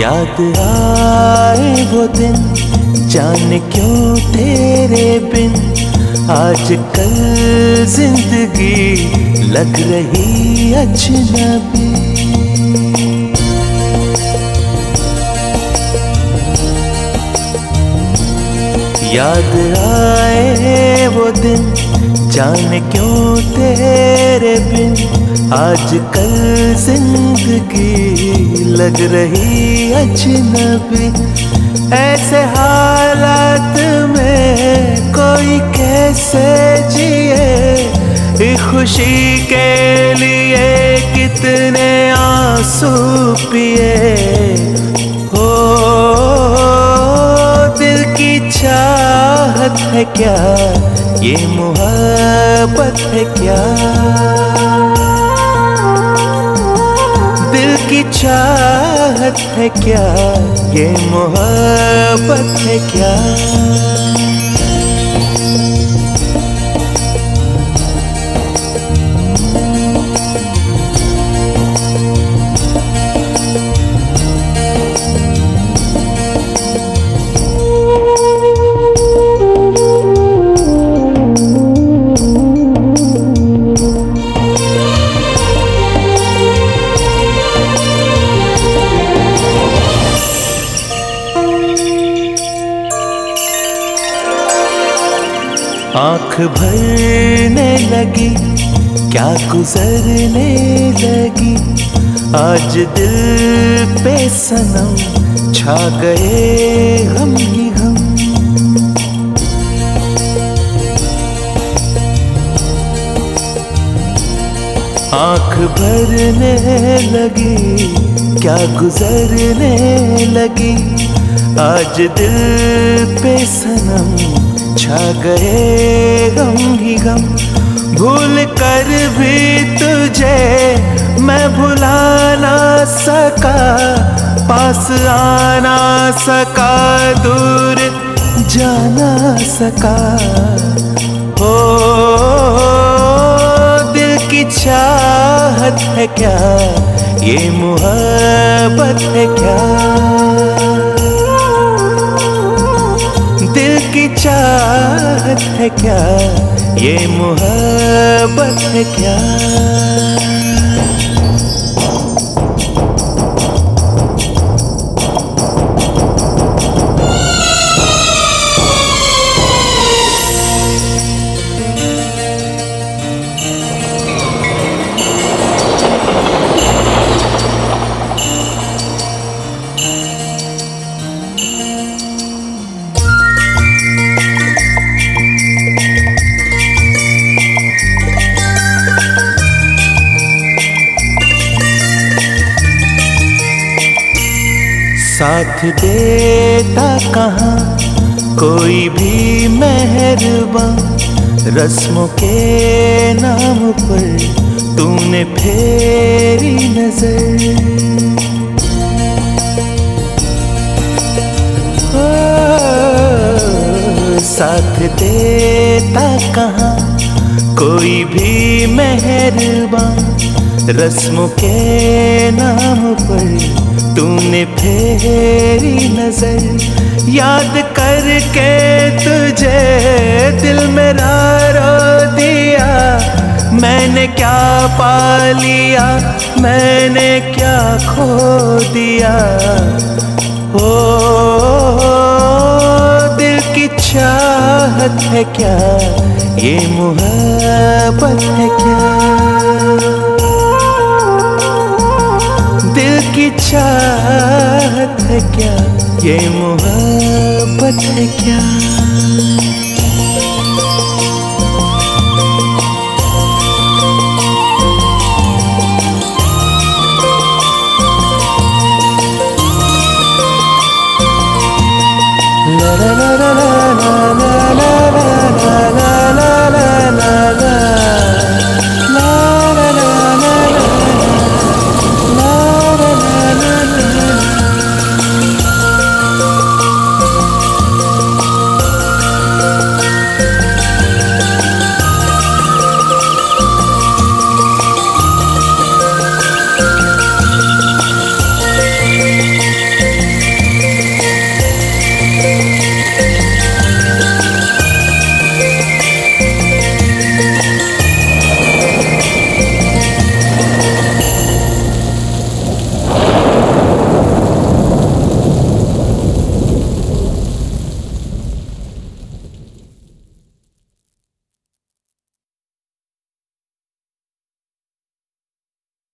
याद आए वो दिन, जाने क्यों तेरे बिन? आज कल ज़िंदगी लग रही अजनबी। याद आए वो दिन, जाने क्यों तेरे बिन आज कल ज़िंदगी लग रही अजनबी। ऐसे हालात में कोई कैसे जिए? खुशी के लिए कितने आँसू पिए? हो दिल की चाहत है क्या? ये मोहब्बत है क्या? दिल की चाहत है क्या? ये मोहब्बत है क्या? आँख भरने लगी, क्या गुजरने लगी? आज दिल पे सनम छा गए हम ही हम आँख भरने लगी, क्या गुजरने लगी? आज दिल पे सनम छा गए गम ही गम। भूल कर भी तुझे मैं भुला ना सका। पास आना सका, दूर जाना सका। हो दिल की चाहत है क्या? ये मोहब्बत है क्या? चाहत है क्या? ये मोहब्बत है क्या? साथ देता कहाँ? कोई भी मेहरबान रस्मों के नाम पर तूने फेरी नज़र। साथ देता कहाँ? कोई भी मेहरबान, रस्मों के नाम पर तूने फेरी नज़र। याद करके तुझे दिल मेरा रो दिया। मैंने क्या पा लिया? मैंने क्या खो दिया? हो दिल की चाहत है क्या? ये मोहब्बत है क्या? दिल की चाहत है क्या? ये मोहब्बत है क्या?